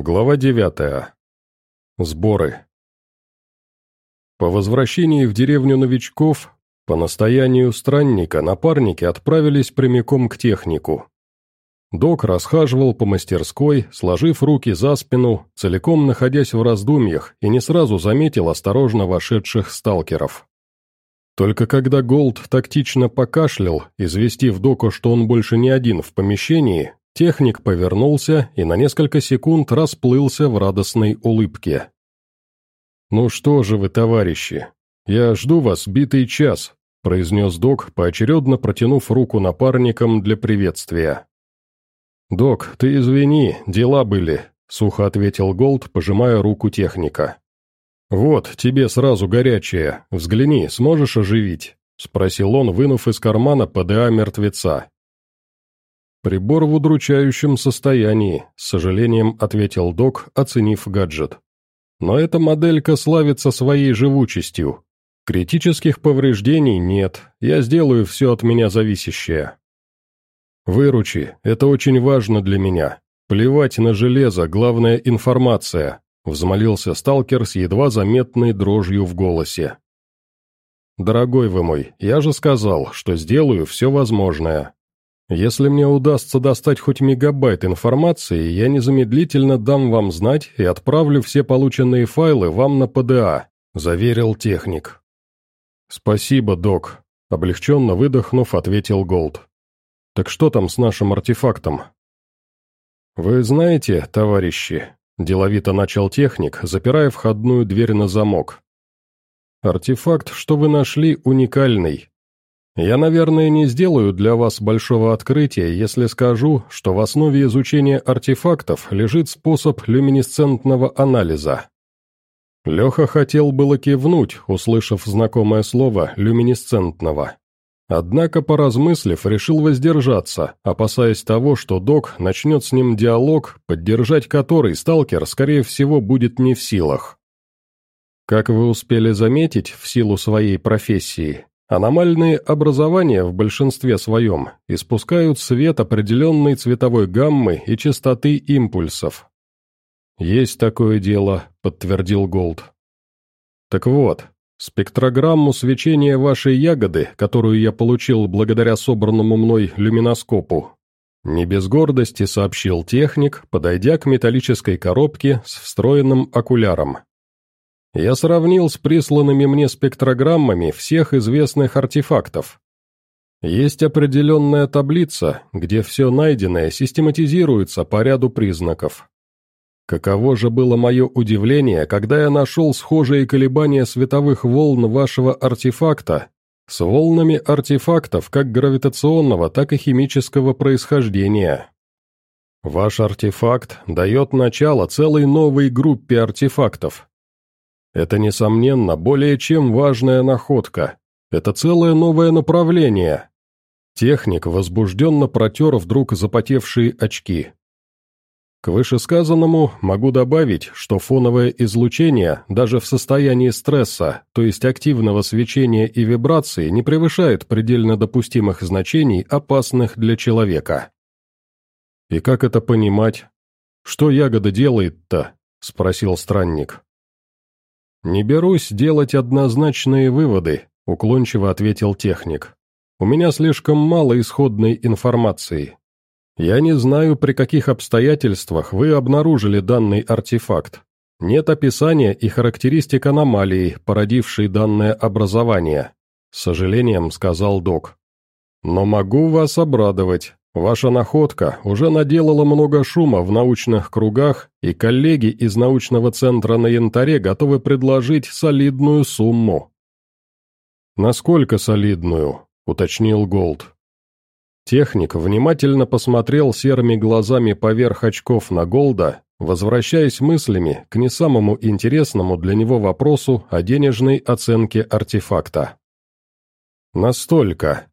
Глава девятая. Сборы. По возвращении в деревню новичков, по настоянию странника, напарники отправились прямиком к технику. Док расхаживал по мастерской, сложив руки за спину, целиком находясь в раздумьях, и не сразу заметил осторожно вошедших сталкеров. Только когда Голд тактично покашлял, известив Дока, что он больше не один в помещении, техник повернулся и на несколько секунд расплылся в радостной улыбке. «Ну что же вы, товарищи, я жду вас битый час», произнес Док, поочередно протянув руку напарникам для приветствия. «Док, ты извини, дела были», — сухо ответил Голд, пожимая руку техника. «Вот, тебе сразу горячее. Взгляни, сможешь оживить?» — спросил он, вынув из кармана ПДА мертвеца. «Прибор в удручающем состоянии», — с сожалением ответил док, оценив гаджет. «Но эта моделька славится своей живучестью. Критических повреждений нет, я сделаю все от меня зависящее». «Выручи, это очень важно для меня. Плевать на железо, главная информация», — взмолился сталкер с едва заметной дрожью в голосе. «Дорогой вы мой, я же сказал, что сделаю все возможное. Если мне удастся достать хоть мегабайт информации, я незамедлительно дам вам знать и отправлю все полученные файлы вам на ПДА», — заверил техник. «Спасибо, док», — облегченно выдохнув, ответил Голд. Так что там с нашим артефактом? Вы знаете, товарищи, деловито начал техник, запирая входную дверь на замок. Артефакт, что вы нашли, уникальный. Я, наверное, не сделаю для вас большого открытия, если скажу, что в основе изучения артефактов лежит способ люминесцентного анализа. Леха хотел было кивнуть, услышав знакомое слово «люминесцентного». Однако, поразмыслив, решил воздержаться, опасаясь того, что док начнет с ним диалог, поддержать который сталкер, скорее всего, будет не в силах. Как вы успели заметить, в силу своей профессии, аномальные образования в большинстве своем испускают свет определенной цветовой гаммы и частоты импульсов. «Есть такое дело», — подтвердил Голд. «Так вот, Спектрограмму свечения вашей ягоды, которую я получил благодаря собранному мной люминоскопу, не без гордости сообщил техник, подойдя к металлической коробке с встроенным окуляром. Я сравнил с присланными мне спектрограммами всех известных артефактов. Есть определенная таблица, где все найденное систематизируется по ряду признаков. Каково же было мое удивление, когда я нашел схожие колебания световых волн вашего артефакта с волнами артефактов как гравитационного, так и химического происхождения. Ваш артефакт дает начало целой новой группе артефактов. Это, несомненно, более чем важная находка. Это целое новое направление. Техник возбужденно протер вдруг запотевшие очки. К вышесказанному могу добавить, что фоновое излучение даже в состоянии стресса, то есть активного свечения и вибрации, не превышает предельно допустимых значений, опасных для человека. «И как это понимать? Что ягода делает-то?» – спросил странник. «Не берусь делать однозначные выводы», – уклончиво ответил техник. «У меня слишком мало исходной информации. Я не знаю, при каких обстоятельствах вы обнаружили данный артефакт. Нет описания и характеристик аномалии, породившей данное образование», — с сожалением сказал док. «Но могу вас обрадовать. Ваша находка уже наделала много шума в научных кругах, и коллеги из научного центра на Янтаре готовы предложить солидную сумму». «Насколько солидную?» — уточнил Голд. Техник внимательно посмотрел серыми глазами поверх очков на Голда, возвращаясь мыслями к не самому интересному для него вопросу о денежной оценке артефакта. Настолько.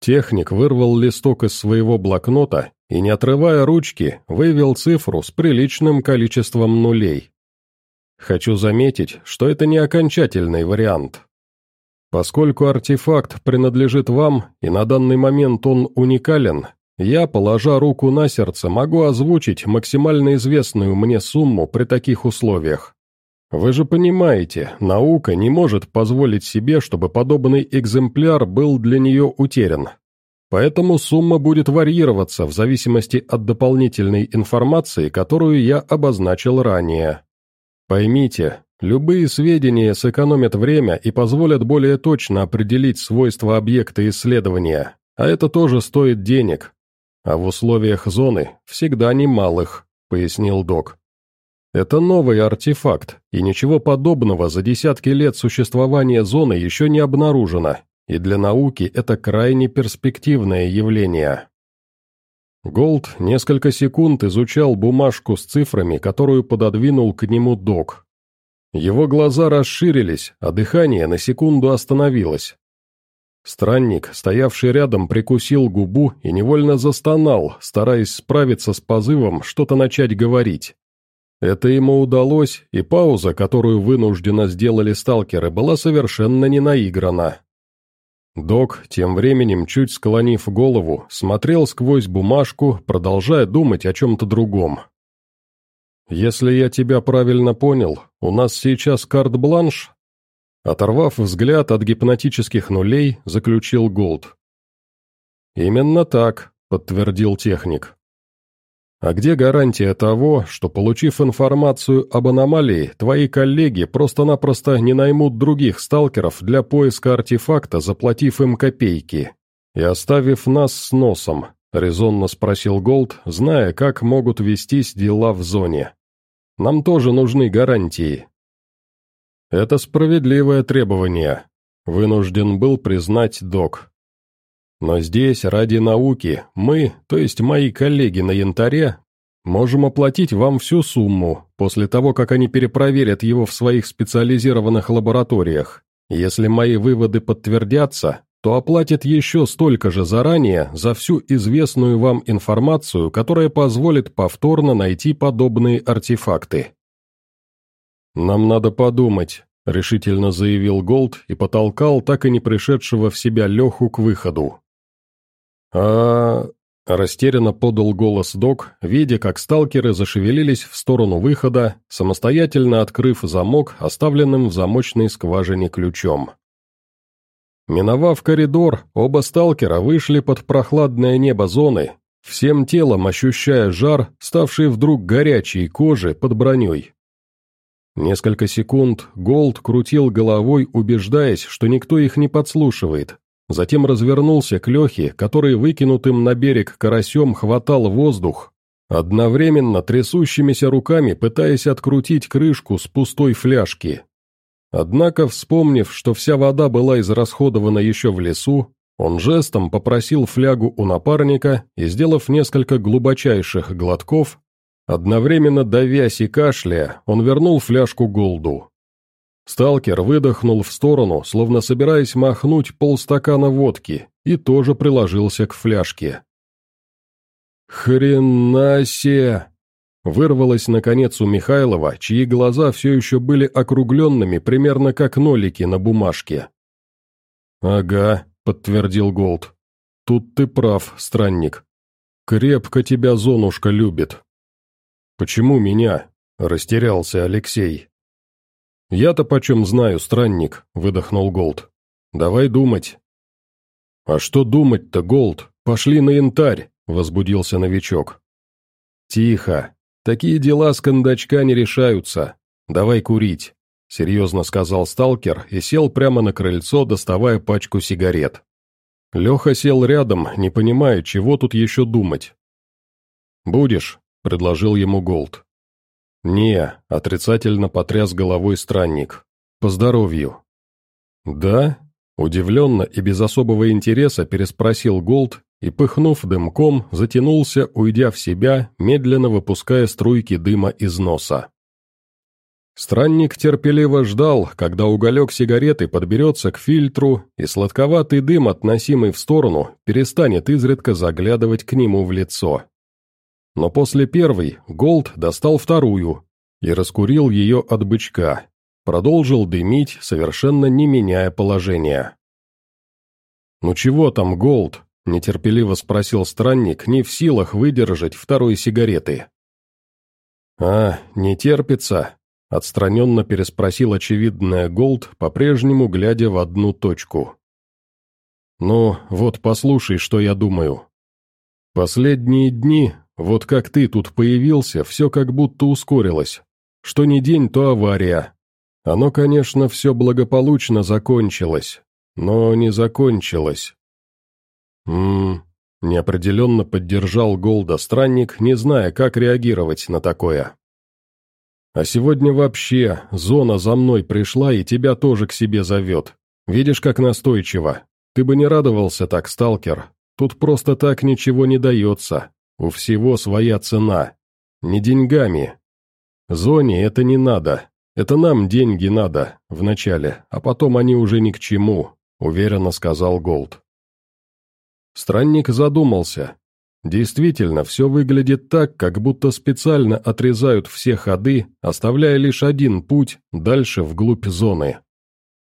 Техник вырвал листок из своего блокнота и, не отрывая ручки, вывел цифру с приличным количеством нулей. Хочу заметить, что это не окончательный вариант. Поскольку артефакт принадлежит вам, и на данный момент он уникален, я, положа руку на сердце, могу озвучить максимально известную мне сумму при таких условиях. Вы же понимаете, наука не может позволить себе, чтобы подобный экземпляр был для нее утерян. Поэтому сумма будет варьироваться в зависимости от дополнительной информации, которую я обозначил ранее. Поймите, любые сведения сэкономят время и позволят более точно определить свойства объекта исследования, а это тоже стоит денег. А в условиях зоны всегда немалых, пояснил док. Это новый артефакт, и ничего подобного за десятки лет существования зоны еще не обнаружено, и для науки это крайне перспективное явление. Голд несколько секунд изучал бумажку с цифрами, которую пододвинул к нему док. Его глаза расширились, а дыхание на секунду остановилось. Странник, стоявший рядом, прикусил губу и невольно застонал, стараясь справиться с позывом что-то начать говорить. Это ему удалось, и пауза, которую вынужденно сделали сталкеры, была совершенно не наиграна. Док, тем временем, чуть склонив голову, смотрел сквозь бумажку, продолжая думать о чем-то другом. «Если я тебя правильно понял, у нас сейчас карт-бланш?» Оторвав взгляд от гипнотических нулей, заключил Голд. «Именно так», — подтвердил техник. А где гарантия того, что, получив информацию об аномалии, твои коллеги просто-напросто не наймут других сталкеров для поиска артефакта, заплатив им копейки? И оставив нас с носом, резонно спросил Голд, зная, как могут вестись дела в зоне. Нам тоже нужны гарантии. Это справедливое требование, вынужден был признать док. Но здесь, ради науки, мы, то есть мои коллеги на янтаре, можем оплатить вам всю сумму, после того, как они перепроверят его в своих специализированных лабораториях. Если мои выводы подтвердятся, то оплатят еще столько же заранее за всю известную вам информацию, которая позволит повторно найти подобные артефакты. «Нам надо подумать», — решительно заявил Голд и потолкал так и не пришедшего в себя Леху к выходу а Растерянно подал голос док, видя, как сталкеры зашевелились в сторону выхода, самостоятельно открыв замок, оставленным в замочной скважине ключом. Миновав коридор, оба сталкера вышли под прохладное небо зоны, всем телом ощущая жар, ставший вдруг горячей кожи под броней. Несколько секунд Голд крутил головой, убеждаясь, что никто их не подслушивает, Затем развернулся к Лехе, который выкинутым на берег карасем хватал воздух, одновременно трясущимися руками пытаясь открутить крышку с пустой фляжки. Однако, вспомнив, что вся вода была израсходована еще в лесу, он жестом попросил флягу у напарника и, сделав несколько глубочайших глотков, одновременно давясь и кашляя, он вернул фляжку Голду. Сталкер выдохнул в сторону, словно собираясь махнуть полстакана водки, и тоже приложился к фляжке. «Хренасе!» Вырвалось, наконец, у Михайлова, чьи глаза все еще были округленными, примерно как нолики на бумажке. «Ага», — подтвердил Голд. «Тут ты прав, странник. Крепко тебя Зонушка любит». «Почему меня?» — растерялся Алексей. «Я-то почем знаю, странник», — выдохнул Голд. «Давай думать». «А что думать-то, Голд? Пошли на Янтарь», — возбудился новичок. «Тихо. Такие дела с кондачка не решаются. Давай курить», — серьезно сказал сталкер и сел прямо на крыльцо, доставая пачку сигарет. Леха сел рядом, не понимая, чего тут еще думать. «Будешь», — предложил ему Голд. «Не», — отрицательно потряс головой странник. «По здоровью». «Да?» — удивленно и без особого интереса переспросил Голд и, пыхнув дымком, затянулся, уйдя в себя, медленно выпуская струйки дыма из носа. Странник терпеливо ждал, когда уголек сигареты подберется к фильтру, и сладковатый дым, относимый в сторону, перестанет изредка заглядывать к нему в лицо. Но после первой Голд достал вторую и раскурил ее от бычка, продолжил дымить, совершенно не меняя положения. «Ну чего там, Голд?» – нетерпеливо спросил странник, не в силах выдержать второй сигареты. «А, не терпится?» — отстраненно переспросил очевидная Голд, по-прежнему глядя в одну точку. «Ну, вот послушай, что я думаю. Последние дни, вот как ты тут появился, все как будто ускорилось. Что не день, то авария. Оно, конечно, все благополучно закончилось, но не закончилось. Ммм, неопределенно поддержал Голда странник, не зная, как реагировать на такое. А сегодня вообще зона за мной пришла и тебя тоже к себе зовет. Видишь, как настойчиво. Ты бы не радовался так, сталкер. Тут просто так ничего не дается. У всего своя цена. Не деньгами. Зоне это не надо. Это нам деньги надо, вначале, а потом они уже ни к чему, уверенно сказал Голд. Странник задумался. Действительно, все выглядит так, как будто специально отрезают все ходы, оставляя лишь один путь дальше вглубь зоны.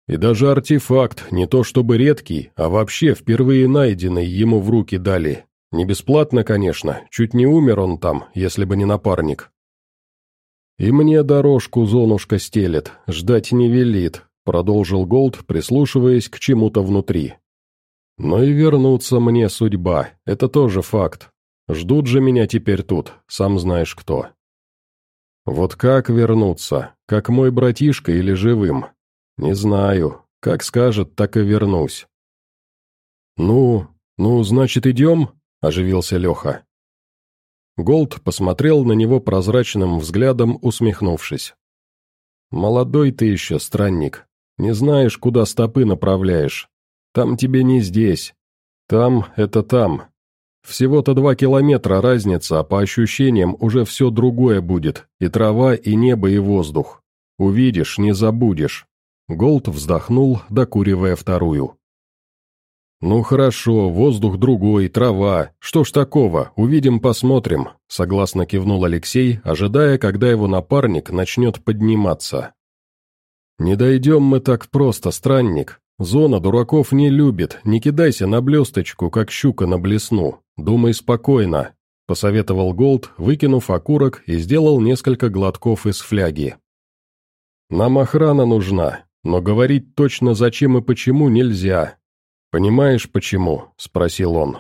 И даже артефакт, не то чтобы редкий, а вообще впервые найденный, ему в руки дали. Не бесплатно, конечно, чуть не умер он там, если бы не напарник. «И мне дорожку зонушка стелет, ждать не велит», — продолжил Голд, прислушиваясь к чему-то внутри. «Но и вернуться мне судьба, это тоже факт. Ждут же меня теперь тут, сам знаешь кто». «Вот как вернуться? Как мой братишка или живым? Не знаю. Как скажет, так и вернусь». «Ну, ну, значит, идем?» – оживился Леха. Голд посмотрел на него прозрачным взглядом, усмехнувшись. «Молодой ты еще, странник. Не знаешь, куда стопы направляешь. Там тебе не здесь. Там — это там. Всего-то два километра разница, а по ощущениям уже все другое будет. И трава, и небо, и воздух. Увидишь, не забудешь». Голд вздохнул, докуривая вторую. «Ну хорошо, воздух другой, трава. Что ж такого, увидим, посмотрим», — согласно кивнул Алексей, ожидая, когда его напарник начнет подниматься. «Не дойдем мы так просто, странник. Зона дураков не любит, не кидайся на блесточку, как щука на блесну. Думай спокойно», — посоветовал Голд, выкинув окурок и сделал несколько глотков из фляги. «Нам охрана нужна, но говорить точно зачем и почему нельзя, «Понимаешь, почему?» – спросил он.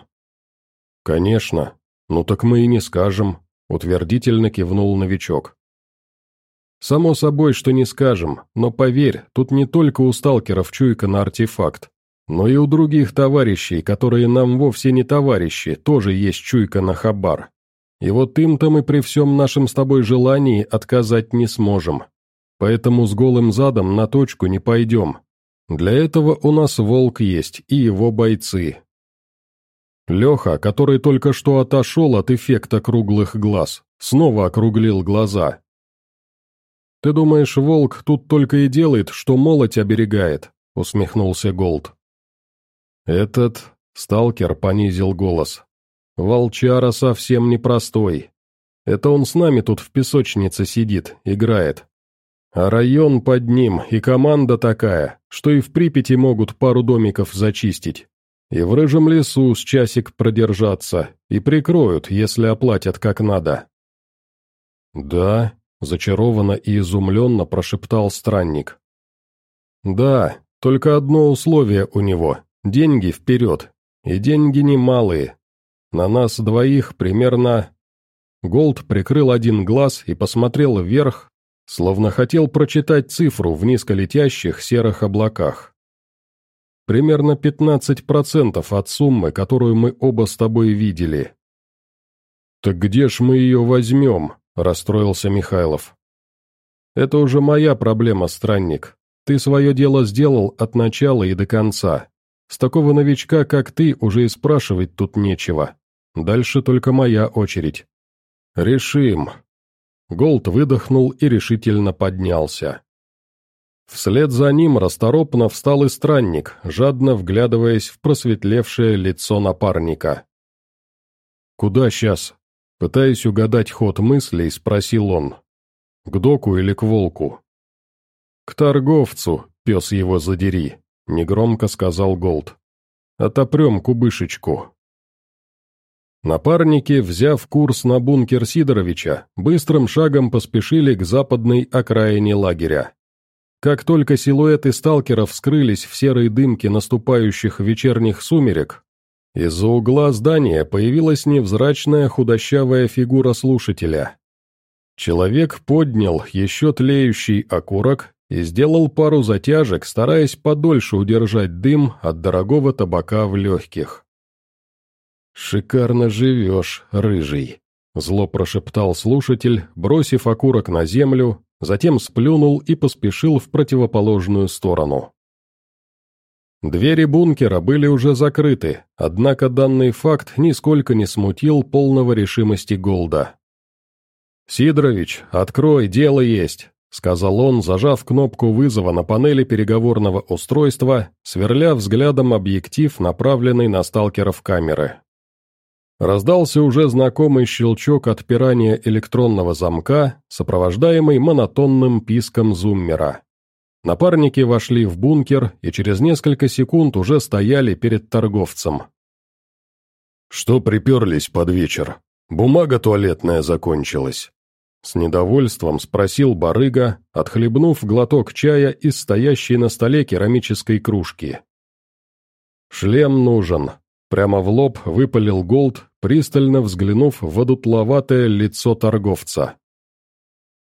«Конечно. Ну так мы и не скажем», – утвердительно кивнул новичок. «Само собой, что не скажем, но поверь, тут не только у сталкеров чуйка на артефакт, но и у других товарищей, которые нам вовсе не товарищи, тоже есть чуйка на хабар. И вот им-то мы при всем нашем с тобой желании отказать не сможем. Поэтому с голым задом на точку не пойдем, для этого у нас волк есть и его бойцы. Леха, который только что отошел от эффекта круглых глаз, снова округлил глаза. «Ты думаешь, волк тут только и делает, что молоть оберегает?» — усмехнулся Голд. «Этот...» — сталкер понизил голос. «Волчара совсем непростой. Это он с нами тут в песочнице сидит, играет. А район под ним и команда такая, что и в Припяти могут пару домиков зачистить. И в рыжем лесу с часик продержаться, и прикроют, если оплатят как надо. «Да», — зачарованно и изумленно прошептал странник. «Да, только одно условие у него — деньги вперед, и деньги немалые. На нас двоих примерно...» Голд прикрыл один глаз и посмотрел вверх, словно хотел прочитать цифру в низколетящих серых облаках. Примерно 15% от суммы, которую мы оба с тобой видели. «Так где ж мы ее возьмем?» – расстроился Михайлов. «Это уже моя проблема, странник. Ты свое дело сделал от начала и до конца. С такого новичка, как ты, уже и спрашивать тут нечего. Дальше только моя очередь. Решим, Голд выдохнул и решительно поднялся. Вслед за ним расторопно встал и странник, жадно вглядываясь в просветлевшее лицо напарника. «Куда сейчас?» Пытаясь угадать ход мыслей, спросил он. «К доку или к волку?» «К торговцу, пес его задери», — негромко сказал Голд. «Отопрем кубышечку. Напарники, взяв курс на бункер Сидоровича, быстрым шагом поспешили к западной окраине лагеря. Как только силуэты сталкеров скрылись в серой дымке наступающих вечерних сумерек, из-за угла здания появилась невзрачная худощавая фигура слушателя. Человек поднял еще тлеющий окурок и сделал пару затяжек, стараясь подольше удержать дым от дорогого табака в легких. «Шикарно живешь, рыжий», — зло прошептал слушатель, бросив окурок на землю, затем сплюнул и поспешил в противоположную сторону. Двери бункера были уже закрыты, однако данный факт нисколько не смутил полного решимости Голда. «Сидорович, открой, дело есть», — сказал он, зажав кнопку вызова на панели переговорного устройства, сверля взглядом объектив, направленный на сталкеров камеры. Раздался уже знакомый щелчок отпирания электронного замка, сопровождаемый монотонным писком зуммера. Напарники вошли в бункер и через несколько секунд уже стояли перед торговцем. «Что приперлись под вечер? Бумага туалетная закончилась?» С недовольством спросил барыга, отхлебнув глоток чая из стоящей на столе керамической кружки. «Шлем нужен», Прямо в лоб выпалил Голд, пристально взглянув в одутловатое лицо торговца.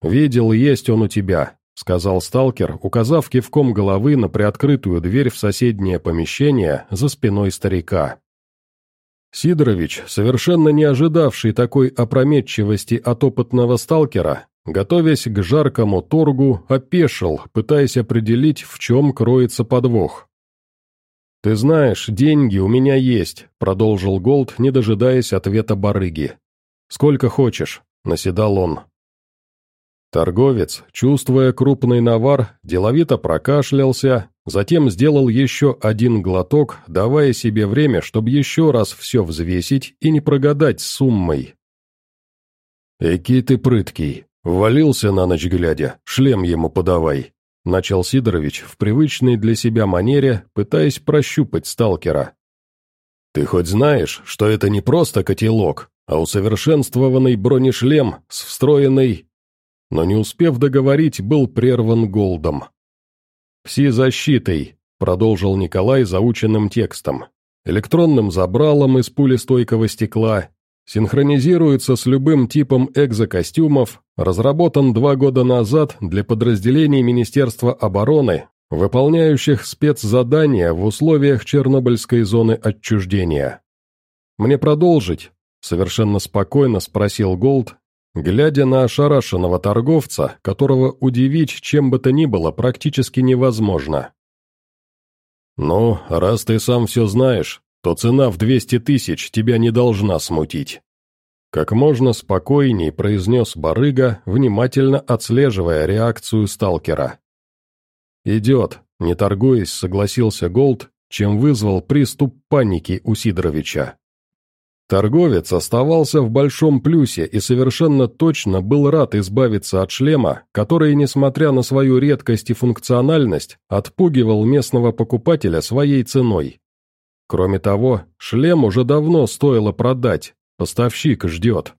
«Видел, есть он у тебя», — сказал сталкер, указав кивком головы на приоткрытую дверь в соседнее помещение за спиной старика. Сидорович, совершенно не ожидавший такой опрометчивости от опытного сталкера, готовясь к жаркому торгу, опешил, пытаясь определить, в чем кроется подвох. «Ты знаешь, деньги у меня есть», — продолжил Голд, не дожидаясь ответа барыги. «Сколько хочешь», — наседал он. Торговец, чувствуя крупный навар, деловито прокашлялся, затем сделал еще один глоток, давая себе время, чтобы еще раз все взвесить и не прогадать с суммой. «Эки ты прыткий, ввалился на ночь глядя, шлем ему подавай», начал Сидорович в привычной для себя манере, пытаясь прощупать сталкера. «Ты хоть знаешь, что это не просто котелок, а усовершенствованный бронешлем с встроенной...» Но не успев договорить, был прерван голдом. «Пси-защитой», — продолжил Николай заученным текстом, электронным забралом из пулестойкого стекла Синхронизируется с любым типом экзокостюмов, разработан два года назад для подразделений Министерства обороны, выполняющих спецзадания в условиях Чернобыльской зоны отчуждения. «Мне продолжить?» – совершенно спокойно спросил Голд, глядя на ошарашенного торговца, которого удивить чем бы то ни было практически невозможно. «Ну, раз ты сам все знаешь, то цена в 200 тысяч тебя не должна смутить. Как можно спокойней произнес барыга, внимательно отслеживая реакцию сталкера. «Идет», — не торгуясь, согласился Голд, чем вызвал приступ паники у Сидоровича. Торговец оставался в большом плюсе и совершенно точно был рад избавиться от шлема, который, несмотря на свою редкость и функциональность, отпугивал местного покупателя своей ценой. Кроме того, шлем уже давно стоило продать, поставщик ждет.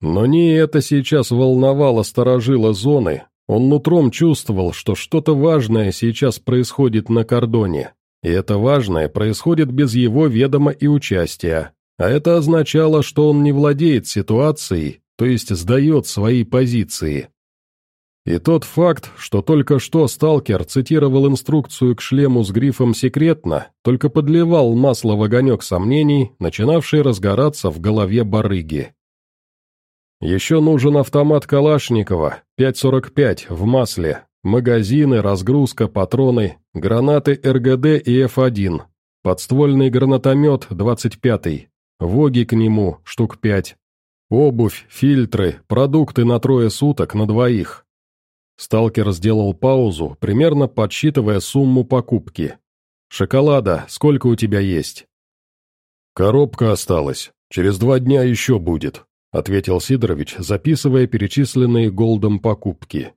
Но не это сейчас волновало сторожила зоны, он нутром чувствовал, что что-то важное сейчас происходит на кордоне, и это важное происходит без его ведома и участия, а это означало, что он не владеет ситуацией, то есть сдает свои позиции. И тот факт, что только что сталкер цитировал инструкцию к шлему с грифом «секретно», только подливал масло в огонек сомнений, начинавший разгораться в голове барыги. Еще нужен автомат Калашникова, 5.45, в масле, магазины, разгрузка, патроны, гранаты РГД и Ф1, подствольный гранатомет 25, воги к нему, штук 5, обувь, фильтры, продукты на трое суток на двоих, Сталкер сделал паузу, примерно подсчитывая сумму покупки. «Шоколада, сколько у тебя есть?» «Коробка осталась. Через два дня еще будет», — ответил Сидорович, записывая перечисленные голдом покупки.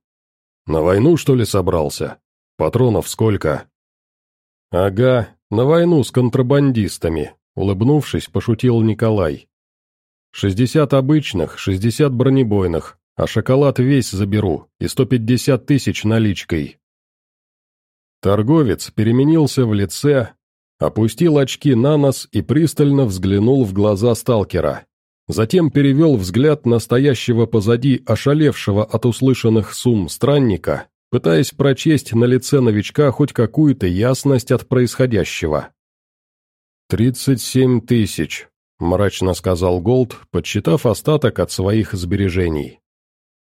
«На войну, что ли, собрался? Патронов сколько?» «Ага, на войну с контрабандистами», — улыбнувшись, пошутил Николай. Шестьдесят обычных, шестьдесят бронебойных, а шоколад весь заберу, и сто пятьдесят тысяч наличкой». Торговец переменился в лице, опустил очки на нос и пристально взглянул в глаза сталкера. Затем перевел взгляд настоящего позади ошалевшего от услышанных сумм странника, пытаясь прочесть на лице новичка хоть какую-то ясность от происходящего. «Тридцать семь тысяч», — мрачно сказал Голд, подсчитав остаток от своих сбережений.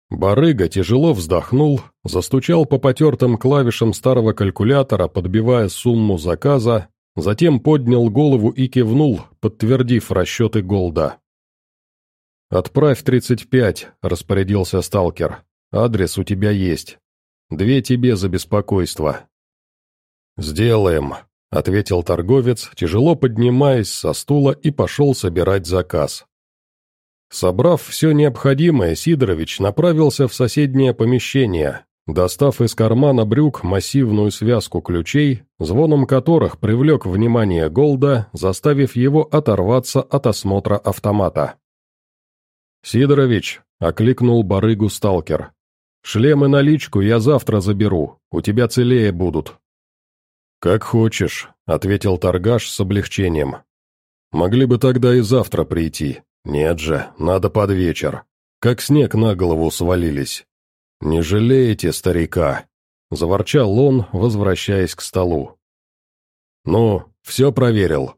Барыга тяжело вздохнул, застучал по потертым клавишам старого калькулятора, подбивая сумму заказа, затем поднял голову и кивнул, подтвердив расчеты Голда. «Отправь тридцать пять», — распорядился сталкер. «Адрес у тебя есть. Две тебе за беспокойство». «Сделаем», — ответил торговец, тяжело поднимаясь со стула и пошел собирать заказ. Собрав все необходимое, Сидорович направился в соседнее помещение, достав из кармана брюк массивную связку ключей, звоном которых привлек внимание Голда, заставив его оторваться от осмотра автомата. «Сидорович», — окликнул барыгу сталкер, — «шлем и наличку я завтра заберу, у тебя целее будут». «Как хочешь», — ответил торгаш с облегчением. «Могли бы тогда и завтра прийти. Нет же, надо под вечер. Как снег на голову свалились. Не жалеете старика?» — заворчал он, возвращаясь к столу. «Ну, все проверил».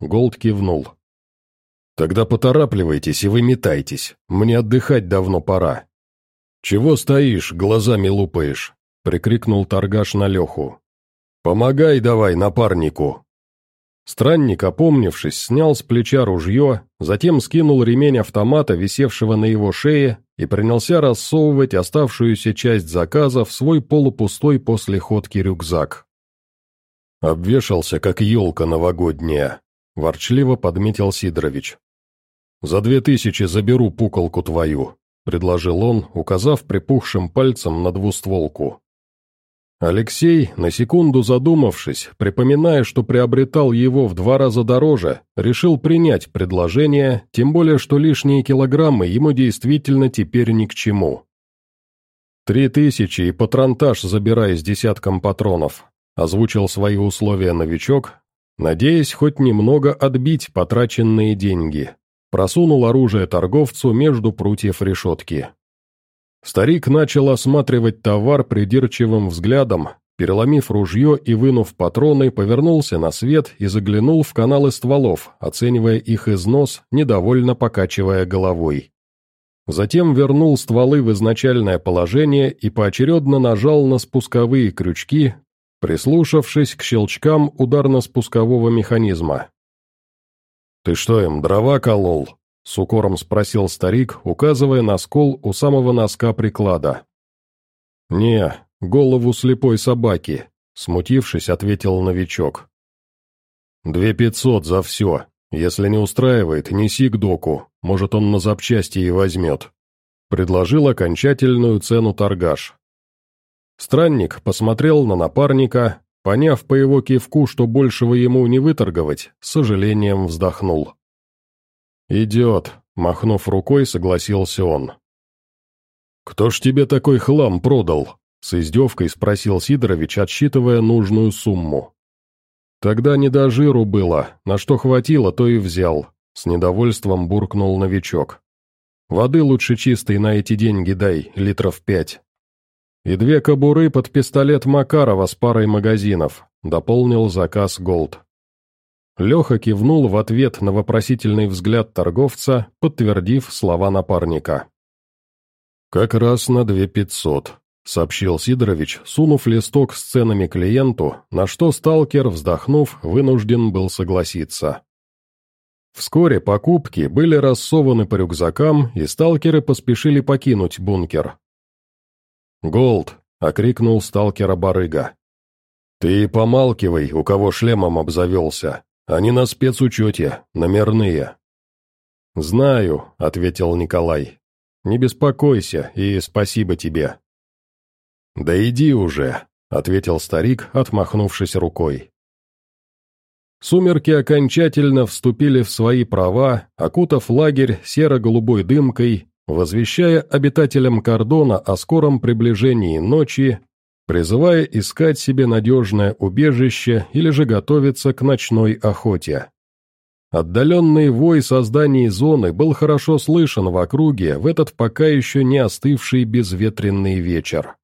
Голд кивнул. «Тогда поторапливайтесь и выметайтесь, мне отдыхать давно пора». «Чего стоишь, глазами лупаешь?» — прикрикнул торгаш на Леху. «Помогай давай напарнику!» Странник, опомнившись, снял с плеча ружье, затем скинул ремень автомата, висевшего на его шее, и принялся рассовывать оставшуюся часть заказа в свой полупустой после ходки рюкзак. Обвешался, как елка новогодняя, ворчливо подметил Сидорович. «За две тысячи заберу пуколку твою», — предложил он, указав припухшим пальцем на двустволку. Алексей, на секунду задумавшись, припоминая, что приобретал его в два раза дороже, решил принять предложение, тем более, что лишние килограммы ему действительно теперь ни к чему. «Три тысячи и патронтаж забирай с десятком патронов», озвучил свои условия новичок, надеясь хоть немного отбить потраченные деньги просунул оружие торговцу между прутьев решетки. Старик начал осматривать товар придирчивым взглядом, переломив ружье и вынув патроны, повернулся на свет и заглянул в каналы стволов, оценивая их износ, недовольно покачивая головой. Затем вернул стволы в изначальное положение и поочередно нажал на спусковые крючки, прислушавшись к щелчкам ударно-спускового механизма. «Ты что им, дрова колол?» — с укором спросил старик, указывая на скол у самого носка приклада. «Не, голову слепой собаки», — смутившись, ответил новичок. «Две пятьсот за все. Если не устраивает, неси к доку, может, он на запчасти и возьмет», — предложил окончательную цену торгаш. Странник посмотрел на напарника, Поняв по его кивку, что большего ему не выторговать, с сожалением вздохнул. «Идет», — махнув рукой, согласился он. «Кто ж тебе такой хлам продал?» — с издевкой спросил Сидорович, отсчитывая нужную сумму. «Тогда не до жиру было, на что хватило, то и взял», — с недовольством буркнул новичок. «Воды лучше чистой на эти деньги дай, литров пять» и две кобуры под пистолет Макарова с парой магазинов», — дополнил заказ Голд. Леха кивнул в ответ на вопросительный взгляд торговца, подтвердив слова напарника. «Как раз на две пятьсот», — сообщил Сидорович, сунув листок с ценами клиенту, на что сталкер, вздохнув, вынужден был согласиться. Вскоре покупки были рассованы по рюкзакам, и сталкеры поспешили покинуть бункер. «Голд!» — окрикнул сталкера барыга. «Ты помалкивай, у кого шлемом обзавелся. Они на спецучете, номерные». «Знаю», — ответил Николай. «Не беспокойся и спасибо тебе». «Да иди уже», — ответил старик, отмахнувшись рукой. Сумерки окончательно вступили в свои права, окутав лагерь серо-голубой дымкой, возвещая обитателям кордона о скором приближении ночи, призывая искать себе надежное убежище или же готовиться к ночной охоте. Отдаленный вой созданий зоны был хорошо слышен в округе в этот пока еще не остывший безветренный вечер.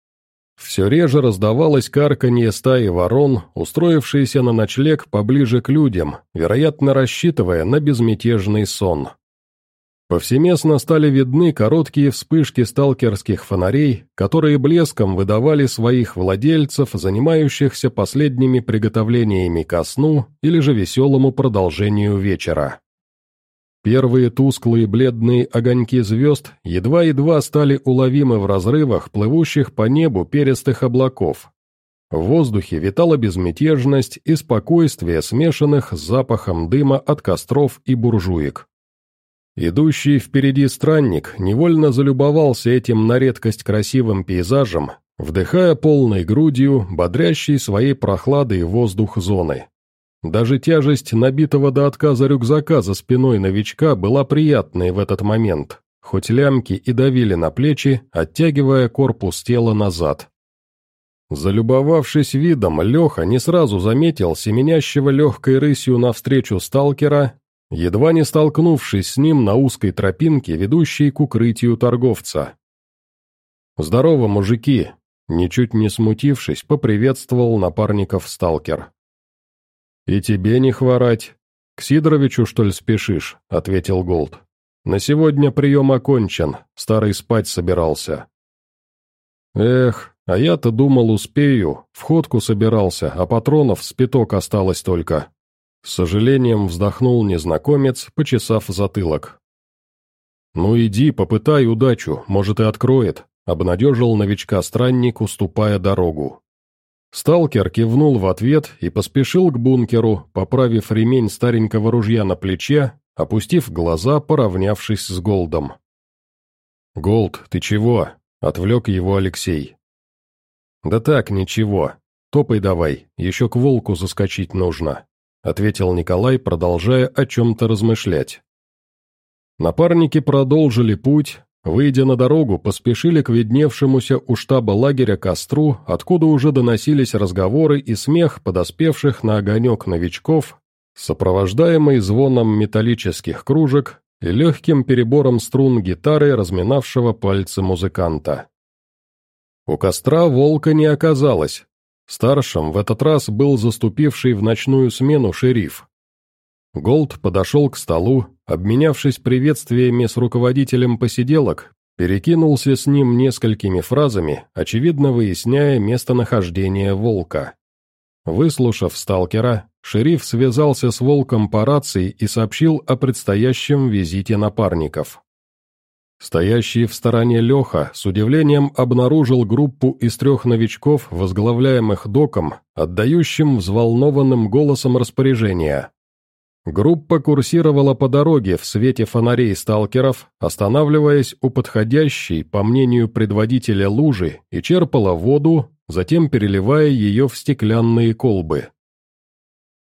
Все реже раздавалось карканье стаи ворон, устроившиеся на ночлег поближе к людям, вероятно рассчитывая на безмятежный сон. Повсеместно стали видны короткие вспышки сталкерских фонарей, которые блеском выдавали своих владельцев, занимающихся последними приготовлениями ко сну или же веселому продолжению вечера. Первые тусклые бледные огоньки звезд едва-едва стали уловимы в разрывах плывущих по небу перистых облаков. В воздухе витала безмятежность и спокойствие, смешанных с запахом дыма от костров и буржуек. Идущий впереди странник невольно залюбовался этим на редкость красивым пейзажем, вдыхая полной грудью, бодрящий своей прохладой воздух зоны. Даже тяжесть набитого до отказа рюкзака за спиной новичка была приятной в этот момент, хоть лямки и давили на плечи, оттягивая корпус тела назад. Залюбовавшись видом, Леха не сразу заметил семенящего легкой рысью навстречу сталкера, едва не столкнувшись с ним на узкой тропинке, ведущей к укрытию торговца. «Здорово, мужики!» Ничуть не смутившись, поприветствовал напарников сталкер. «И тебе не хворать. К Сидоровичу, что ли, спешишь?» — ответил Голд. «На сегодня прием окончен, старый спать собирался». «Эх, а я-то думал, успею, в ходку собирался, а патронов с пяток осталось только». С сожалением вздохнул незнакомец, почесав затылок. «Ну иди, попытай удачу, может и откроет», — обнадежил новичка странник, уступая дорогу. Сталкер кивнул в ответ и поспешил к бункеру, поправив ремень старенького ружья на плече, опустив глаза, поравнявшись с Голдом. «Голд, ты чего?» — отвлек его Алексей. «Да так, ничего. Топай давай, еще к волку заскочить нужно», — ответил Николай, продолжая о чем-то размышлять. Напарники продолжили путь, Выйдя на дорогу, поспешили к видневшемуся у штаба лагеря костру, откуда уже доносились разговоры и смех подоспевших на огонек новичков, сопровождаемый звоном металлических кружек и легким перебором струн гитары, разминавшего пальцы музыканта. У костра волка не оказалось. Старшим в этот раз был заступивший в ночную смену шериф. Голд подошел к столу, обменявшись приветствиями с руководителем посиделок, перекинулся с ним несколькими фразами, очевидно выясняя местонахождение волка. Выслушав сталкера, шериф связался с волком по рации и сообщил о предстоящем визите напарников. Стоящий в стороне Леха с удивлением обнаружил группу из трех новичков, возглавляемых доком, отдающим взволнованным голосом распоряжения. Группа курсировала по дороге в свете фонарей сталкеров, останавливаясь у подходящей, по мнению предводителя, лужи и черпала воду, затем переливая ее в стеклянные колбы.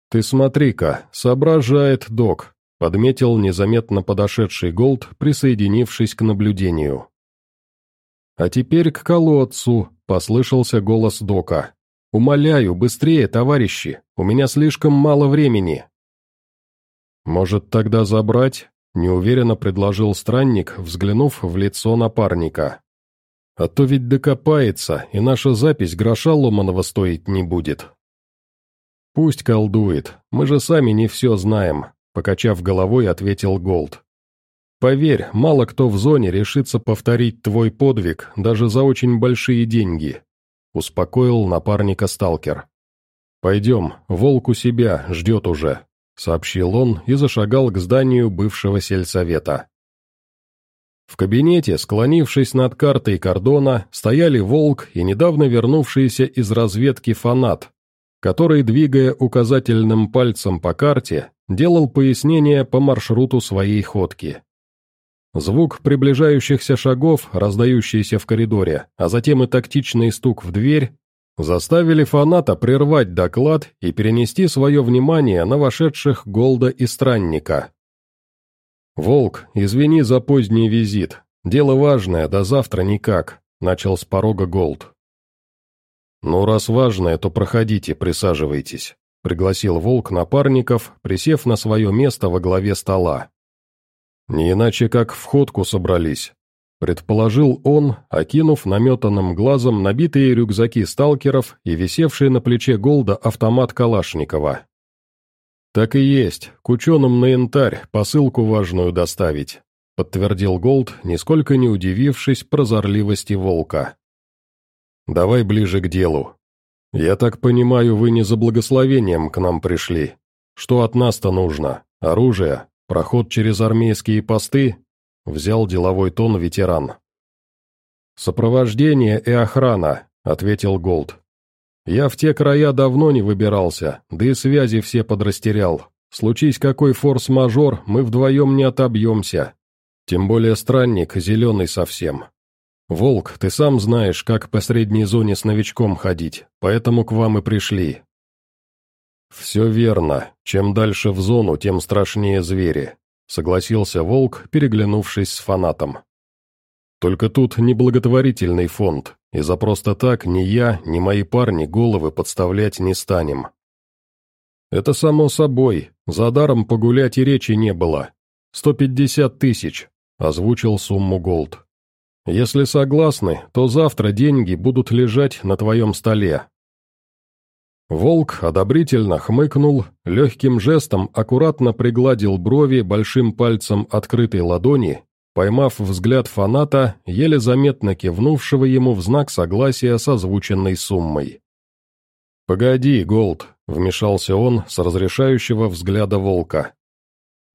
«Ты смотри-ка, соображает док», — подметил незаметно подошедший Голд, присоединившись к наблюдению. «А теперь к колодцу», — послышался голос дока. «Умоляю, быстрее, товарищи, у меня слишком мало времени». «Может, тогда забрать?» — неуверенно предложил странник, взглянув в лицо напарника. «А то ведь докопается, и наша запись гроша ломаного стоить не будет». «Пусть колдует, мы же сами не все знаем», — покачав головой, ответил Голд. «Поверь, мало кто в зоне решится повторить твой подвиг даже за очень большие деньги», — успокоил напарника сталкер. «Пойдем, волк у себя, ждет уже» сообщил он и зашагал к зданию бывшего сельсовета. В кабинете, склонившись над картой кордона, стояли Волк и недавно вернувшийся из разведки фанат, который, двигая указательным пальцем по карте, делал пояснение по маршруту своей ходки. Звук приближающихся шагов, раздающийся в коридоре, а затем и тактичный стук в дверь, заставили фаната прервать доклад и перенести свое внимание на вошедших Голда и Странника. «Волк, извини за поздний визит. Дело важное, до завтра никак», — начал с порога Голд. «Ну, раз важное, то проходите, присаживайтесь», — пригласил Волк напарников, присев на свое место во главе стола. «Не иначе как в ходку собрались», — предположил он, окинув наметанным глазом набитые рюкзаки сталкеров и висевший на плече Голда автомат Калашникова. «Так и есть, к ученым на Янтарь посылку важную доставить», — подтвердил Голд, нисколько не удивившись прозорливости волка. «Давай ближе к делу. Я так понимаю, вы не за благословением к нам пришли. Что от нас-то нужно? Оружие? Проход через армейские посты?» — взял деловой тон ветеран. «Сопровождение и охрана», — ответил Голд. «Я в те края давно не выбирался, да и связи все подрастерял. Случись какой форс-мажор, мы вдвоем не отобьемся. Тем более странник, зеленый совсем. «Волк, ты сам знаешь, как по средней зоне с новичком ходить, поэтому к вам и пришли». «Все верно. Чем дальше в зону, тем страшнее звери», — согласился Волк, переглянувшись с фанатом. «Только тут неблаготворительный фонд, и за просто так ни я, ни мои парни головы подставлять не станем». «Это само собой, за даром погулять и речи не было. Сто пятьдесят тысяч», — озвучил сумму Голд. Если согласны, то завтра деньги будут лежать на твоем столе». Волк одобрительно хмыкнул, легким жестом аккуратно пригладил брови большим пальцем открытой ладони, поймав взгляд фаната, еле заметно кивнувшего ему в знак согласия с озвученной суммой. «Погоди, Голд», — вмешался он с разрешающего взгляда волка.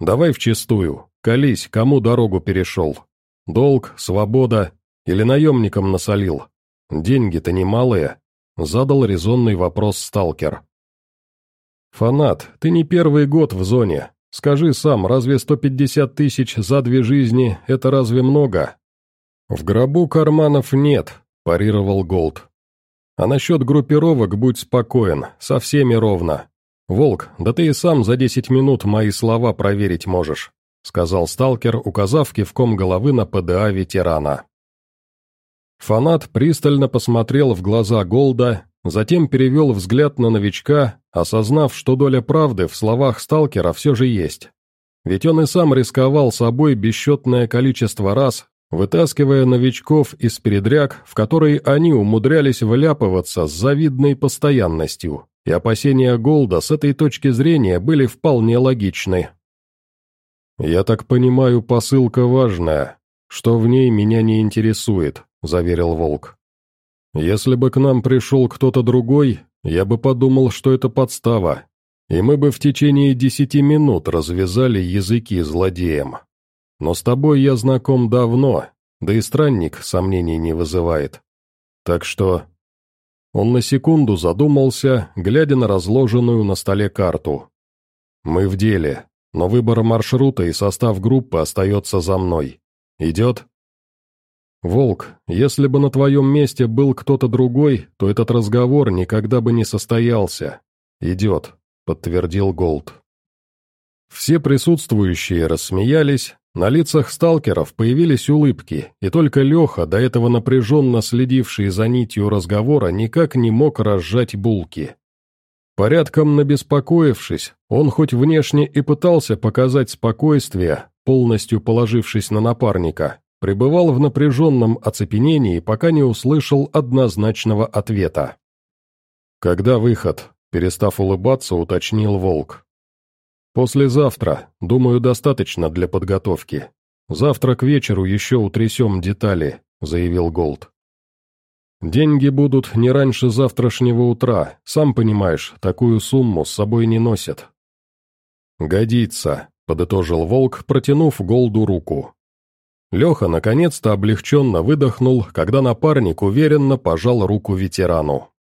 «Давай вчистую, колись, кому дорогу перешел». Долг, свобода или наемникам насолил? Деньги-то немалые, задал резонный вопрос сталкер. Фанат, ты не первый год в зоне. Скажи сам, разве 150 тысяч за две жизни – это разве много? В гробу карманов нет, парировал Голд. А насчет группировок будь спокоен, со всеми ровно. Волк, да ты и сам за 10 минут мои слова проверить можешь. — сказал сталкер, указав кивком головы на ПДА ветерана. Фанат пристально посмотрел в глаза Голда, затем перевел взгляд на новичка, осознав, что доля правды в словах сталкера все же есть. Ведь он и сам рисковал собой бесчетное количество раз, вытаскивая новичков из передряг, в которые они умудрялись вляпываться с завидной постоянностью, и опасения Голда с этой точки зрения были вполне логичны. «Я так понимаю, посылка важная. Что в ней меня не интересует», — заверил Волк. «Если бы к нам пришел кто-то другой, я бы подумал, что это подстава, и мы бы в течение десяти минут развязали языки злодеям. Но с тобой я знаком давно, да и странник сомнений не вызывает. Так что...» Он на секунду задумался, глядя на разложенную на столе карту. «Мы в деле но выбор маршрута и состав группы остается за мной. Идет?» «Волк, если бы на твоем месте был кто-то другой, то этот разговор никогда бы не состоялся. Идет», — подтвердил Голд. Все присутствующие рассмеялись, на лицах сталкеров появились улыбки, и только Леха, до этого напряженно следивший за нитью разговора, никак не мог разжать булки. Порядком набеспокоившись, он хоть внешне и пытался показать спокойствие, полностью положившись на напарника, пребывал в напряженном оцепенении, пока не услышал однозначного ответа. «Когда выход?» – перестав улыбаться, уточнил Волк. «Послезавтра. Думаю, достаточно для подготовки. Завтра к вечеру еще утрясем детали», – заявил Голд. «Деньги будут не раньше завтрашнего утра, сам понимаешь, такую сумму с собой не носят». «Годится», — подытожил Волк, протянув Голду руку. Леха наконец-то облегченно выдохнул, когда напарник уверенно пожал руку ветерану.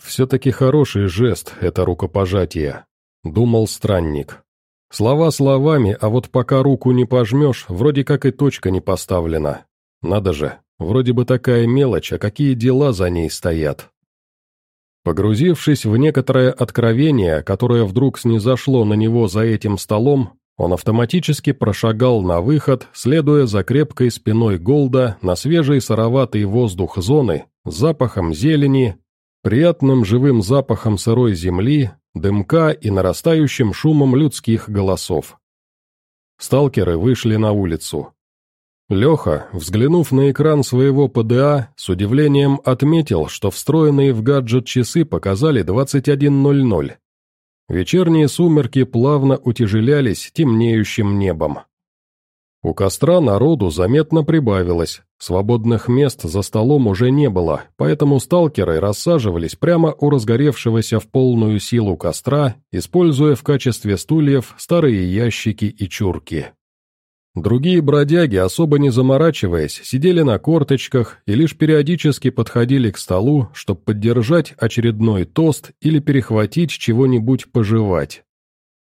«Все-таки хороший жест — это рукопожатие», — думал странник. «Слова словами, а вот пока руку не пожмешь, вроде как и точка не поставлена. Надо же, Вроде бы такая мелочь, а какие дела за ней стоят. Погрузившись в некоторое откровение, которое вдруг снизошло на него за этим столом, он автоматически прошагал на выход, следуя за крепкой спиной Голда на свежий сыроватый воздух зоны, запахом зелени, приятным живым запахом сырой земли, дымка и нарастающим шумом людских голосов. Сталкеры вышли на улицу. Леха, взглянув на экран своего ПДА, с удивлением отметил, что встроенные в гаджет часы показали 21.00. Вечерние сумерки плавно утяжелялись темнеющим небом. У костра народу заметно прибавилось, свободных мест за столом уже не было, поэтому сталкеры рассаживались прямо у разгоревшегося в полную силу костра, используя в качестве стульев старые ящики и чурки. Другие бродяги, особо не заморачиваясь, сидели на корточках и лишь периодически подходили к столу, чтобы поддержать очередной тост или перехватить чего-нибудь пожевать.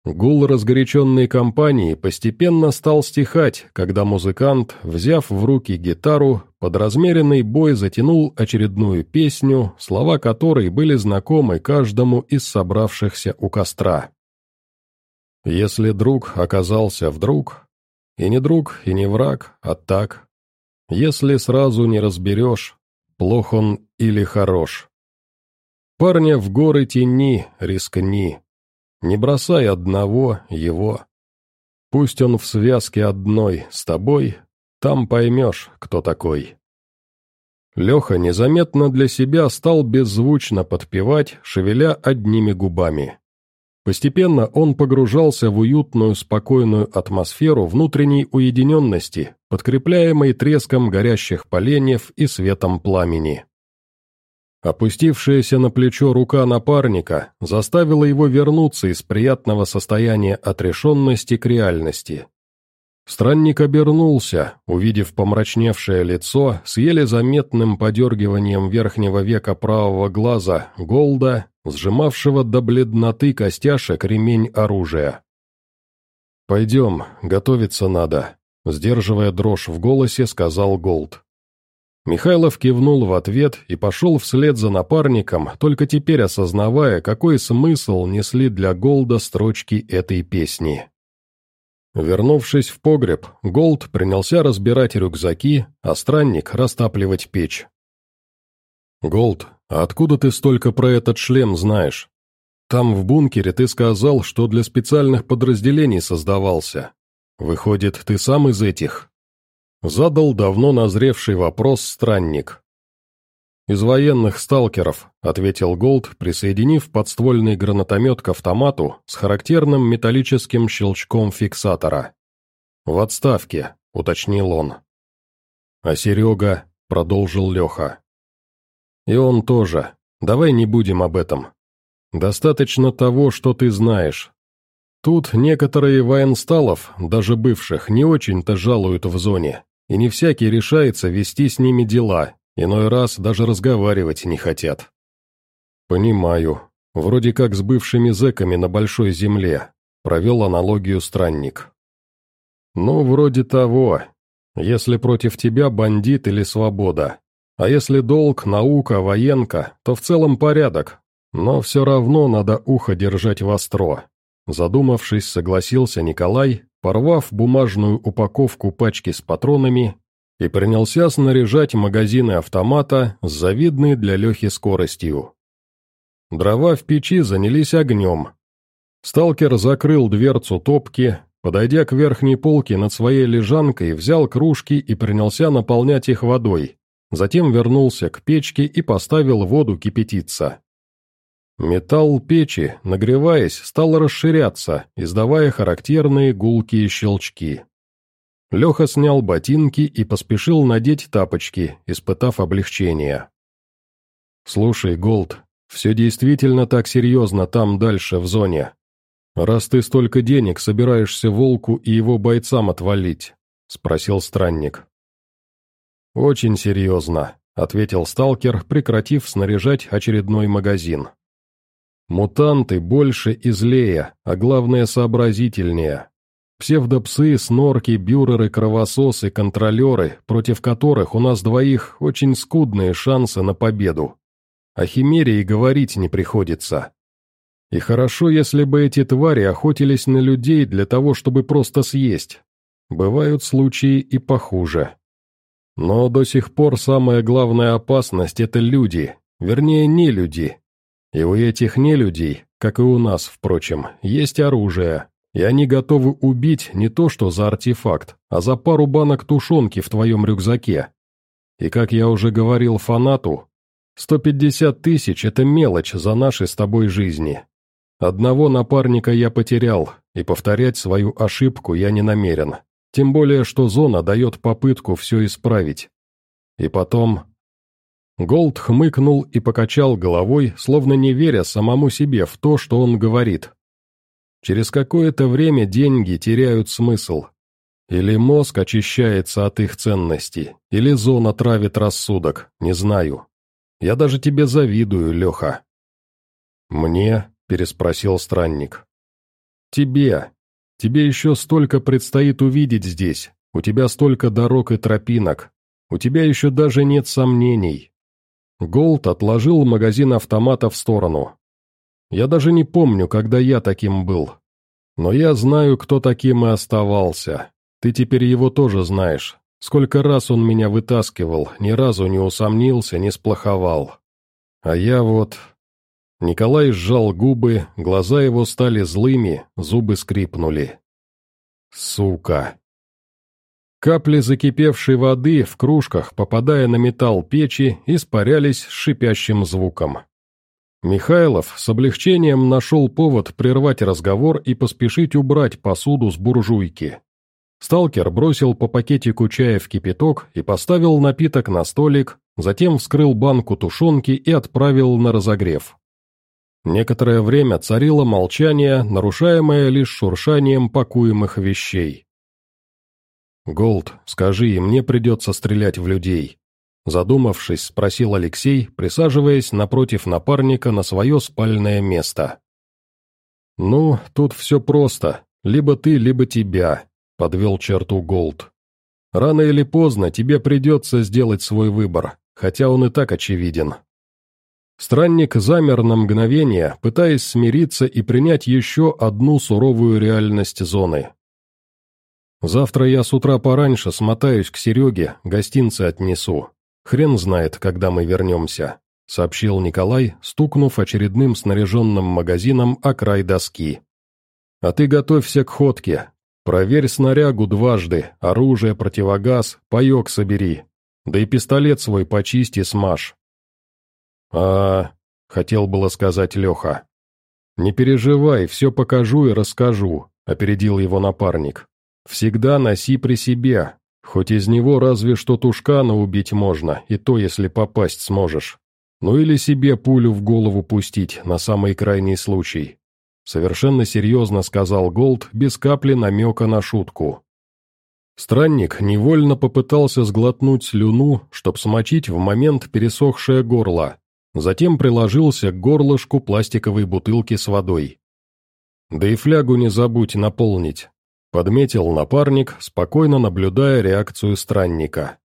Гул разгоряченной компании постепенно стал стихать, когда музыкант, взяв в руки гитару, под размеренный бой затянул очередную песню, слова которой были знакомы каждому из собравшихся у костра. Если друг оказался вдруг, и не друг, и не враг, а так. Если сразу не разберешь, плох он или хорош. Парня в горы тени, рискни. Не бросай одного его. Пусть он в связке одной с тобой, там поймешь, кто такой. Леха незаметно для себя стал беззвучно подпевать, шевеля одними губами. Постепенно он погружался в уютную, спокойную атмосферу внутренней уединенности, подкрепляемой треском горящих поленьев и светом пламени. Опустившаяся на плечо рука напарника заставила его вернуться из приятного состояния отрешенности к реальности. Странник обернулся, увидев помрачневшее лицо с еле заметным подергиванием верхнего века правого глаза Голда сжимавшего до бледноты костяшек ремень оружия. «Пойдем, готовиться надо», — сдерживая дрожь в голосе, сказал Голд. Михайлов кивнул в ответ и пошел вслед за напарником, только теперь осознавая, какой смысл несли для Голда строчки этой песни. Вернувшись в погреб, Голд принялся разбирать рюкзаки, а странник — растапливать печь. «Голд, а откуда ты столько про этот шлем знаешь? Там, в бункере, ты сказал, что для специальных подразделений создавался. Выходит, ты сам из этих?» Задал давно назревший вопрос странник. «Из военных сталкеров», — ответил Голд, присоединив подствольный гранатомет к автомату с характерным металлическим щелчком фиксатора. «В отставке», — уточнил он. «А Серега», — продолжил Леха, и он тоже. Давай не будем об этом. Достаточно того, что ты знаешь. Тут некоторые военсталов, даже бывших, не очень-то жалуют в зоне, и не всякий решается вести с ними дела, иной раз даже разговаривать не хотят. Понимаю. Вроде как с бывшими зэками на большой земле. Провел аналогию странник. Ну, вроде того. Если против тебя бандит или свобода, а если долг, наука, военка, то в целом порядок. Но все равно надо ухо держать востро. Задумавшись, согласился Николай, порвав бумажную упаковку пачки с патронами и принялся снаряжать магазины автомата с завидной для Лехи скоростью. Дрова в печи занялись огнем. Сталкер закрыл дверцу топки, подойдя к верхней полке над своей лежанкой, взял кружки и принялся наполнять их водой, Затем вернулся к печке и поставил воду кипятиться. Металл печи, нагреваясь, стал расширяться, издавая характерные гулкие щелчки. Леха снял ботинки и поспешил надеть тапочки, испытав облегчение. «Слушай, Голд, все действительно так серьезно там дальше, в зоне. Раз ты столько денег собираешься Волку и его бойцам отвалить?» — спросил странник. «Очень серьезно», — ответил сталкер, прекратив снаряжать очередной магазин. «Мутанты больше и злее, а главное сообразительнее. Псевдопсы, снорки, бюреры, кровососы, контролеры, против которых у нас двоих очень скудные шансы на победу. О химере и говорить не приходится. И хорошо, если бы эти твари охотились на людей для того, чтобы просто съесть. Бывают случаи и похуже. Но до сих пор самая главная опасность – это люди, вернее, не люди. И у этих нелюдей, как и у нас, впрочем, есть оружие, и они готовы убить не то что за артефакт, а за пару банок тушенки в твоем рюкзаке. И как я уже говорил фанату, 150 тысяч – это мелочь за наши с тобой жизни. Одного напарника я потерял, и повторять свою ошибку я не намерен. Тем более, что зона дает попытку все исправить. И потом... Голд хмыкнул и покачал головой, словно не веря самому себе в то, что он говорит. Через какое-то время деньги теряют смысл. Или мозг очищается от их ценности, или зона травит рассудок, не знаю. Я даже тебе завидую, Леха. «Мне?» — переспросил странник. «Тебе. Тебе еще столько предстоит увидеть здесь. У тебя столько дорог и тропинок. У тебя еще даже нет сомнений». Голд отложил магазин автомата в сторону. Я даже не помню, когда я таким был. Но я знаю, кто таким и оставался. Ты теперь его тоже знаешь. Сколько раз он меня вытаскивал, ни разу не усомнился, не сплоховал. А я вот... Николай сжал губы, глаза его стали злыми, зубы скрипнули. Сука. Капли закипевшей воды в кружках, попадая на металл печи, испарялись с шипящим звуком. Михайлов с облегчением нашел повод прервать разговор и поспешить убрать посуду с буржуйки. Сталкер бросил по пакетику чая в кипяток и поставил напиток на столик, затем вскрыл банку тушенки и отправил на разогрев. Некоторое время царило молчание, нарушаемое лишь шуршанием пакуемых вещей. «Голд, скажи, мне придется стрелять в людей», Задумавшись, спросил Алексей, присаживаясь напротив напарника на свое спальное место. «Ну, тут все просто. Либо ты, либо тебя», — подвел черту Голд. «Рано или поздно тебе придется сделать свой выбор, хотя он и так очевиден». Странник замер на мгновение, пытаясь смириться и принять еще одну суровую реальность зоны. «Завтра я с утра пораньше смотаюсь к Сереге, гостинцы отнесу. «Хрен знает, когда мы вернемся», — сообщил Николай, стукнув очередным снаряженным магазином о край доски. «А ты готовься к ходке. Проверь снарягу дважды, оружие, противогаз, паек собери. Да и пистолет свой почисти, смажь». «А...» — хотел было сказать Леха. «Не переживай, все покажу и расскажу», — опередил его напарник. «Всегда носи при себе, Хоть из него разве что тушкана убить можно, и то, если попасть сможешь. Ну или себе пулю в голову пустить, на самый крайний случай. Совершенно серьезно сказал Голд, без капли намека на шутку. Странник невольно попытался сглотнуть слюну, чтоб смочить в момент пересохшее горло, затем приложился к горлышку пластиковой бутылки с водой. «Да и флягу не забудь наполнить», Подметил напарник, спокойно наблюдая реакцию странника.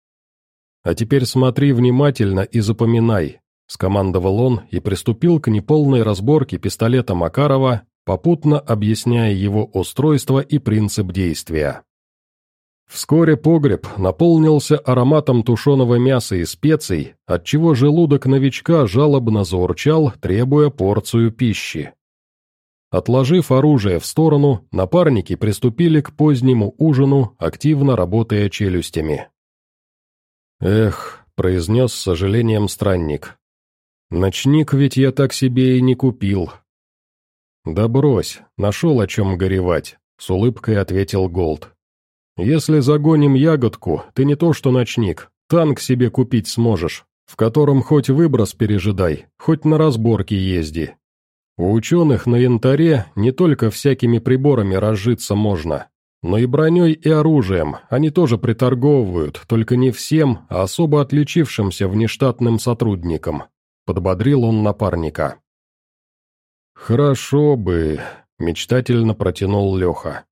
«А теперь смотри внимательно и запоминай», — скомандовал он и приступил к неполной разборке пистолета Макарова, попутно объясняя его устройство и принцип действия. Вскоре погреб наполнился ароматом тушеного мяса и специй, отчего желудок новичка жалобно заурчал, требуя порцию пищи. Отложив оружие в сторону, напарники приступили к позднему ужину, активно работая челюстями. «Эх», — произнес с сожалением странник, — «ночник ведь я так себе и не купил». «Да брось, нашел о чем горевать», — с улыбкой ответил Голд. «Если загоним ягодку, ты не то что ночник, танк себе купить сможешь, в котором хоть выброс пережидай, хоть на разборки езди, у ученых на янтаре не только всякими приборами разжиться можно, но и броней и оружием они тоже приторговывают, только не всем, а особо отличившимся внештатным сотрудникам», — подбодрил он напарника. «Хорошо бы», — мечтательно протянул Леха.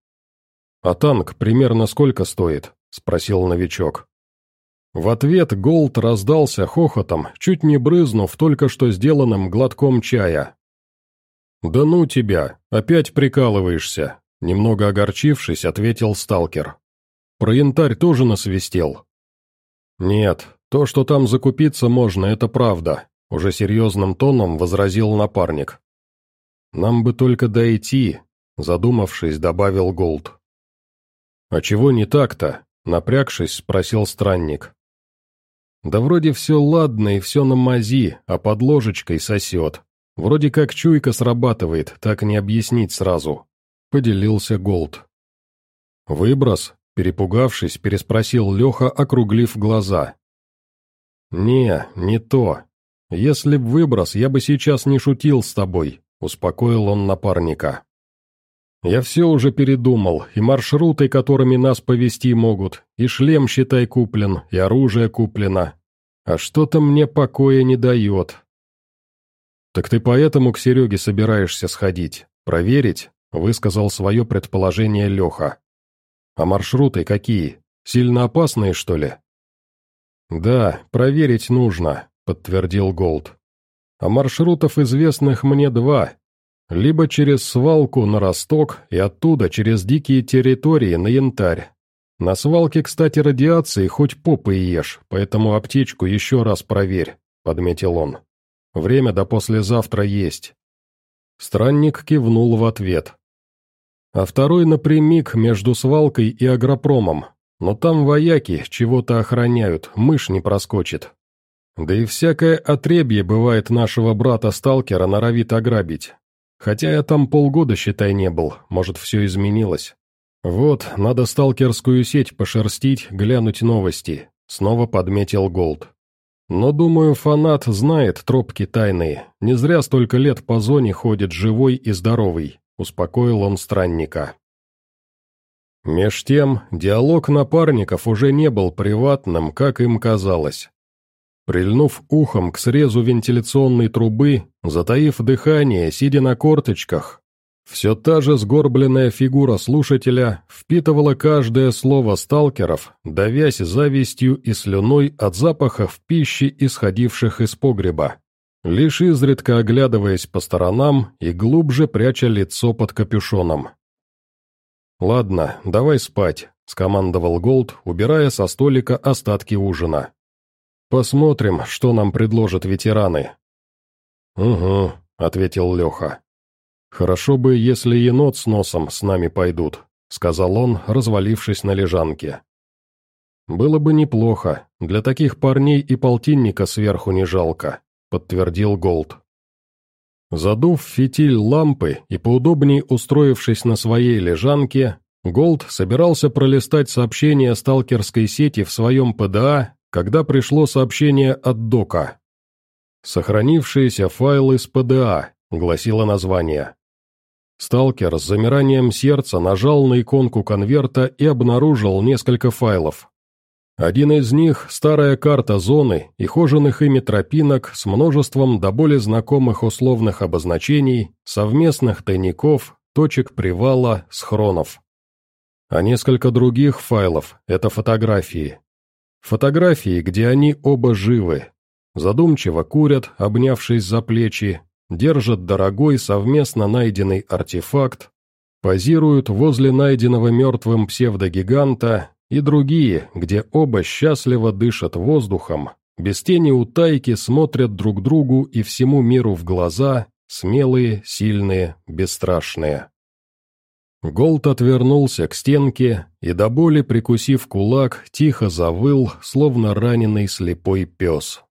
«А танк примерно сколько стоит?» — спросил новичок. В ответ Голд раздался хохотом, чуть не брызнув только что сделанным глотком чая. «Да ну тебя, опять прикалываешься», — немного огорчившись, ответил сталкер. «Про янтарь тоже насвистел?» «Нет, то, что там закупиться можно, это правда», — уже серьезным тоном возразил напарник. «Нам бы только дойти», — задумавшись, добавил Голд. «А чего не так-то?» — напрягшись, спросил странник. «Да вроде все ладно и все на мази, а под ложечкой сосет. Вроде как чуйка срабатывает, так не объяснить сразу», — поделился Голд. «Выброс?» — перепугавшись, переспросил Леха, округлив глаза. «Не, не то. Если б выброс, я бы сейчас не шутил с тобой», — успокоил он напарника. «Я все уже передумал, и маршруты, которыми нас повести могут, и шлем, считай, куплен, и оружие куплено. А что-то мне покоя не дает». «Так ты поэтому к Сереге собираешься сходить? Проверить?» — высказал свое предположение Леха. «А маршруты какие? Сильно опасные, что ли?» «Да, проверить нужно», — подтвердил Голд. «А маршрутов известных мне два. Либо через свалку на Росток и оттуда через дикие территории на Янтарь. На свалке, кстати, радиации хоть попы ешь, поэтому аптечку еще раз проверь», — подметил он. «Время до послезавтра есть». Странник кивнул в ответ. А второй напрямик между свалкой и агропромом, но там вояки чего-то охраняют, мышь не проскочит. Да и всякое отребье бывает нашего брата-сталкера норовит ограбить. Хотя я там полгода, считай, не был, может, все изменилось. Вот, надо сталкерскую сеть пошерстить, глянуть новости, снова подметил Голд. Но, думаю, фанат знает тропки тайные, не зря столько лет по зоне ходит живой и здоровый, успокоил он странника. Меж тем, диалог напарников уже не был приватным, как им казалось. Прильнув ухом к срезу вентиляционной трубы, затаив дыхание, сидя на корточках, все та же сгорбленная фигура слушателя впитывала каждое слово сталкеров, давясь завистью и слюной от запахов пищи, исходивших из погреба, лишь изредка оглядываясь по сторонам и глубже пряча лицо под капюшоном. «Ладно, давай спать», — скомандовал Голд, убирая со столика остатки ужина. «Посмотрим, что нам предложат ветераны». «Угу», — ответил Леха. «Хорошо бы, если енот с носом с нами пойдут», — сказал он, развалившись на лежанке. «Было бы неплохо, для таких парней и полтинника сверху не жалко», — подтвердил Голд. Задув фитиль лампы и поудобнее устроившись на своей лежанке, Голд собирался пролистать сообщения сталкерской сети в своем ПДА, когда пришло сообщение от Дока. «Сохранившиеся файлы с ПДА», — гласило название. Сталкер с замиранием сердца нажал на иконку конверта и обнаружил несколько файлов. Один из них – старая карта зоны и хоженых ими тропинок с множеством до более знакомых условных обозначений, совместных тайников, точек привала, схронов. А несколько других файлов – это фотографии. Фотографии, где они оба живы. Задумчиво курят, обнявшись за плечи, держат дорогой совместно найденный артефакт, позируют возле найденного мертвым псевдогиганта и другие, где оба счастливо дышат воздухом, без тени утайки смотрят друг другу и всему миру в глаза, смелые, сильные, бесстрашные. Голд отвернулся к стенке и до боли, прикусив кулак, тихо завыл, словно раненый слепой пес.